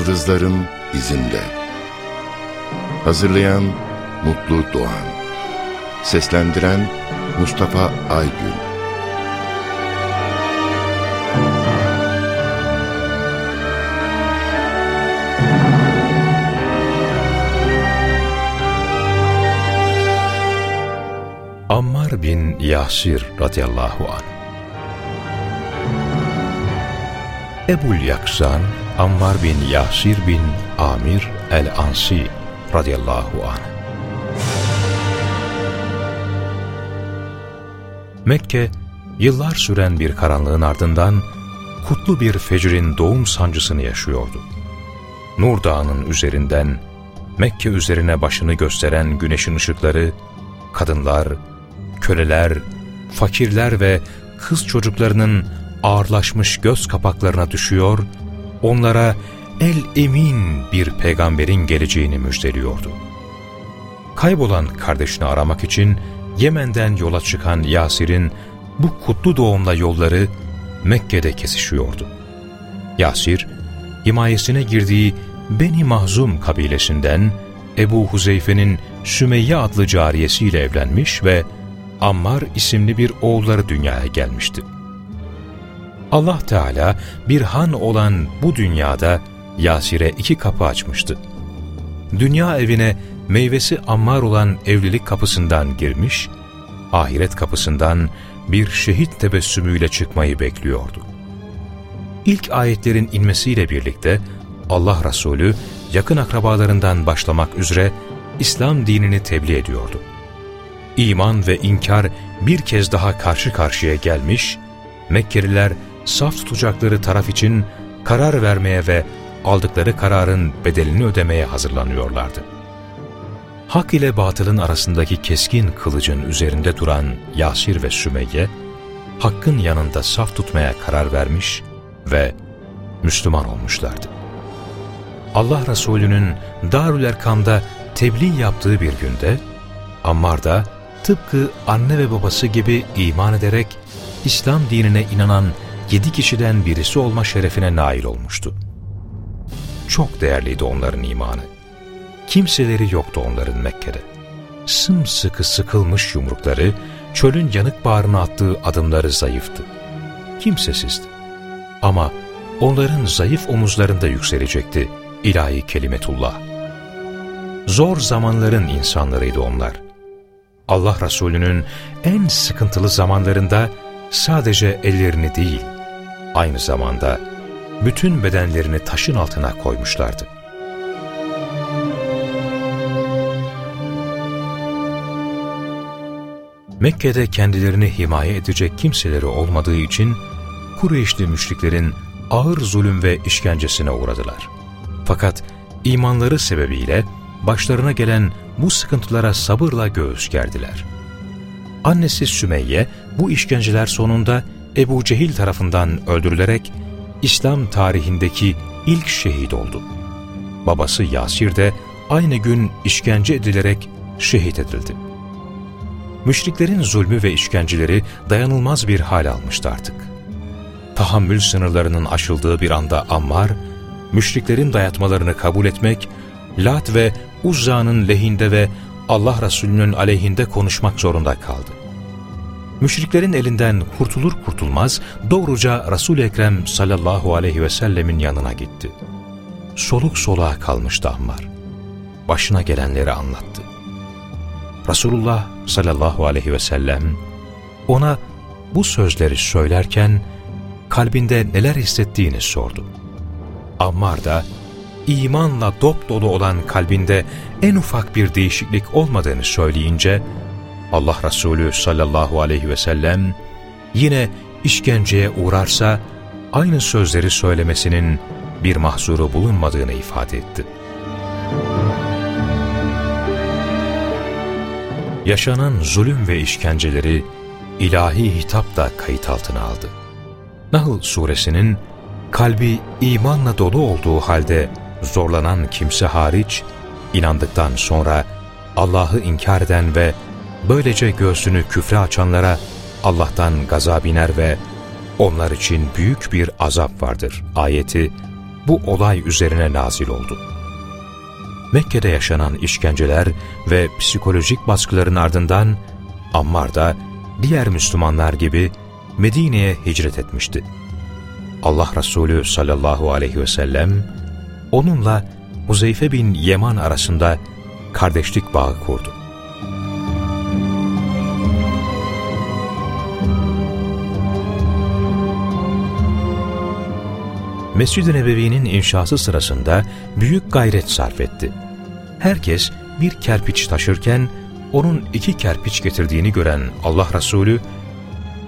Yıldızların izinde. Hazırlayan Mutlu Doğan. Seslendiren Mustafa Aygün. Ammar bin Yasir radıyallahu anh Ebul Yaksan Ammar bin Yasir bin Amir el-Ansi radıyallahu anh. Mekke, yıllar süren bir karanlığın ardından kutlu bir fecrin doğum sancısını yaşıyordu. Nur Dağı'nın üzerinden Mekke üzerine başını gösteren güneşin ışıkları, kadınlar, köleler, fakirler ve kız çocuklarının ağırlaşmış göz kapaklarına düşüyor, onlara el emin bir peygamberin geleceğini müjdeliyordu. Kaybolan kardeşini aramak için Yemen'den yola çıkan Yasir'in bu kutlu doğumla yolları Mekke'de kesişiyordu. Yasir, himayesine girdiği Beni Mahzum kabilesinden Ebu Huzeyfe'nin Sümeyye adlı cariyesiyle evlenmiş ve Ammar isimli bir oğulları dünyaya gelmişti. Allah Teala bir han olan bu dünyada Yasir'e iki kapı açmıştı. Dünya evine meyvesi ammar olan evlilik kapısından girmiş, ahiret kapısından bir şehit tebessümüyle çıkmayı bekliyordu. İlk ayetlerin inmesiyle birlikte Allah Resulü yakın akrabalarından başlamak üzere İslam dinini tebliğ ediyordu. İman ve inkar bir kez daha karşı karşıya gelmiş, Mekkeliler saf tutacakları taraf için karar vermeye ve aldıkları kararın bedelini ödemeye hazırlanıyorlardı. Hak ile batılın arasındaki keskin kılıcın üzerinde duran Yasir ve Sümeyye, Hakk'ın yanında saf tutmaya karar vermiş ve Müslüman olmuşlardı. Allah Resulü'nün Darül Erkam'da tebliğ yaptığı bir günde, Ammar da tıpkı anne ve babası gibi iman ederek İslam dinine inanan yedi kişiden birisi olma şerefine nail olmuştu. Çok değerliydi onların imanı. Kimseleri yoktu onların Mekke'de. Sımsıkı sıkılmış yumrukları, çölün yanık bağrına attığı adımları zayıftı. Kimsesizdi. Ama onların zayıf omuzlarında yükselecekti ilahi kelimetullah. Zor zamanların insanlarıydı onlar. Allah Resulü'nün en sıkıntılı zamanlarında sadece ellerini değil, aynı zamanda bütün bedenlerini taşın altına koymuşlardı. Mekke'de kendilerini himaye edecek kimseleri olmadığı için Kureyşli müşriklerin ağır zulüm ve işkencesine uğradılar. Fakat imanları sebebiyle başlarına gelen bu sıkıntılara sabırla göğüs gerdiler. Annesi Sümeyye bu işkenceler sonunda Ebu Cehil tarafından öldürülerek İslam tarihindeki ilk şehit oldu. Babası Yasir de aynı gün işkence edilerek şehit edildi. Müşriklerin zulmü ve işkenceleri dayanılmaz bir hal almıştı artık. Tahammül sınırlarının aşıldığı bir anda Ammar, müşriklerin dayatmalarını kabul etmek, Lat ve Uzza'nın lehinde ve Allah Resulü'nün aleyhinde konuşmak zorunda kaldı. Müşriklerin elinden kurtulur kurtulmaz doğruca Resul-i Ekrem sallallahu aleyhi ve sellemin yanına gitti. Soluk soluğa kalmıştı Ammar. Başına gelenleri anlattı. Resulullah sallallahu aleyhi ve sellem ona bu sözleri söylerken kalbinde neler hissettiğini sordu. Ammar da imanla dop dolu olan kalbinde en ufak bir değişiklik olmadığını söyleyince Allah Resulü sallallahu aleyhi ve sellem yine işkenceye uğrarsa aynı sözleri söylemesinin bir mahzuru bulunmadığını ifade etti. Yaşanan zulüm ve işkenceleri ilahi hitap da kayıt altına aldı. Nahl suresinin kalbi imanla dolu olduğu halde zorlanan kimse hariç, inandıktan sonra Allah'ı inkar eden ve böylece göğsünü küfre açanlara Allah'tan gazap iner ve onlar için büyük bir azap vardır. Ayeti bu olay üzerine nazil oldu. Mekke'de yaşanan işkenceler ve psikolojik baskıların ardından Ammar da diğer Müslümanlar gibi Medine'ye hicret etmişti. Allah Resulü sallallahu aleyhi ve sellem onunla Huzeyfe bin Yeman arasında kardeşlik bağı kurdu. Mescid-i Nebevi'nin inşası sırasında büyük gayret sarf etti. Herkes bir kerpiç taşırken onun iki kerpiç getirdiğini gören Allah Resulü,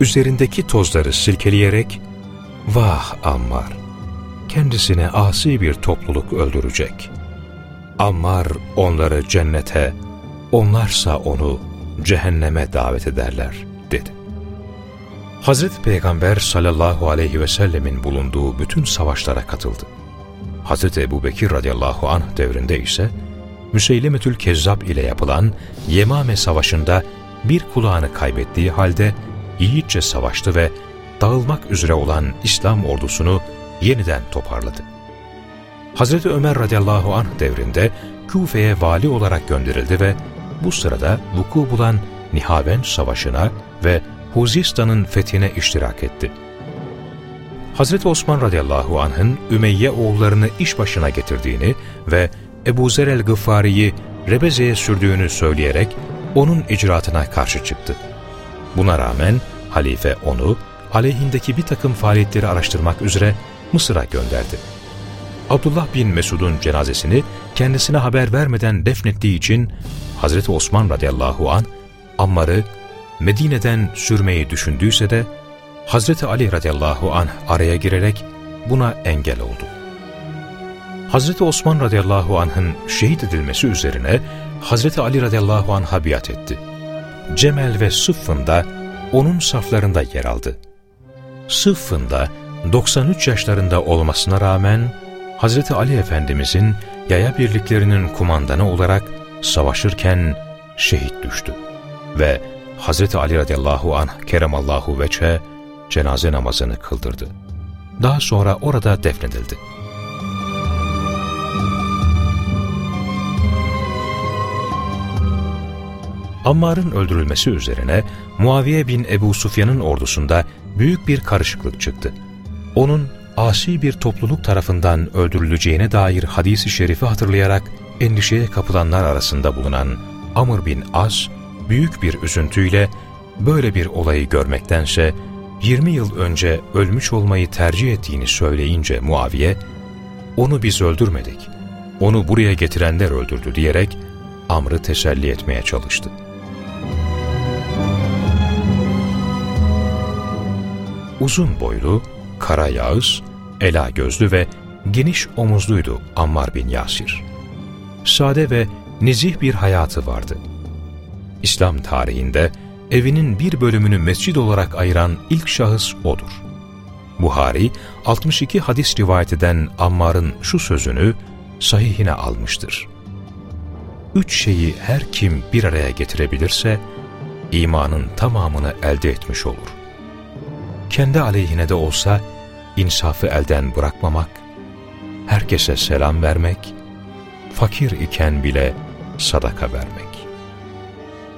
üzerindeki tozları silkeleyerek, ''Vah Ammar, kendisine asi bir topluluk öldürecek. Ammar onları cennete, onlarsa onu cehenneme davet ederler.'' Hazreti Peygamber sallallahu aleyhi ve sellemin bulunduğu bütün savaşlara katıldı. Hazreti Ebu Bekir radıyallahu anh devrinde ise Müseylemetül Kezzab ile yapılan Yemame Savaşı'nda bir kulağını kaybettiği halde yiğitçe savaştı ve dağılmak üzere olan İslam ordusunu yeniden toparladı. Hazreti Ömer radıyallahu anh devrinde Küfe'ye vali olarak gönderildi ve bu sırada vuku bulan Nihaven Savaşı'na ve Huzistan'ın fethine iştirak etti. Hazreti Osman radıyallahu anh'ın Ümeyye oğullarını iş başına getirdiğini ve Ebu Zer el-Gıffari'yi Rebeze'ye sürdüğünü söyleyerek onun icraatına karşı çıktı. Buna rağmen halife onu aleyhindeki bir takım faaliyetleri araştırmak üzere Mısır'a gönderdi. Abdullah bin Mesud'un cenazesini kendisine haber vermeden defnettiği için Hazreti Osman radıyallahu an Ammar'ı Medine'den sürmeyi düşündüyse de Hazreti Ali radıyallahu anh araya girerek buna engel oldu. Hazreti Osman radıyallahu anh'ın şehit edilmesi üzerine Hazreti Ali radıyallahu anh'a biat etti. Cemel ve Sıffın'da onun saflarında yer aldı. Sıffın'da 93 yaşlarında olmasına rağmen Hazreti Ali Efendimizin yaya birliklerinin kumandanı olarak savaşırken şehit düştü ve Hazreti Ali radıyallahu anh keremallahu veçe cenaze namazını kıldırdı. Daha sonra orada defnedildi. Ammar'ın öldürülmesi üzerine Muaviye bin Ebu Sufyan'ın ordusunda büyük bir karışıklık çıktı. Onun asi bir topluluk tarafından öldürüleceğine dair hadisi şerifi hatırlayarak endişeye kapılanlar arasında bulunan Amr bin As, büyük bir üzüntüyle böyle bir olayı görmektense 20 yıl önce ölmüş olmayı tercih ettiğini söyleyince Muaviye, onu biz öldürmedik, onu buraya getirenler öldürdü diyerek Amr'ı teselli etmeye çalıştı. Uzun boylu, kara yağız, ela gözlü ve geniş omuzluydu Ammar bin Yasir. Sade ve nezih bir hayatı vardı. İslam tarihinde evinin bir bölümünü mescid olarak ayıran ilk şahıs odur. Buhari, 62 hadis rivayet eden Ammar'ın şu sözünü sahihine almıştır. Üç şeyi her kim bir araya getirebilirse, imanın tamamını elde etmiş olur. Kendi aleyhine de olsa, insafı elden bırakmamak, herkese selam vermek, fakir iken bile sadaka vermek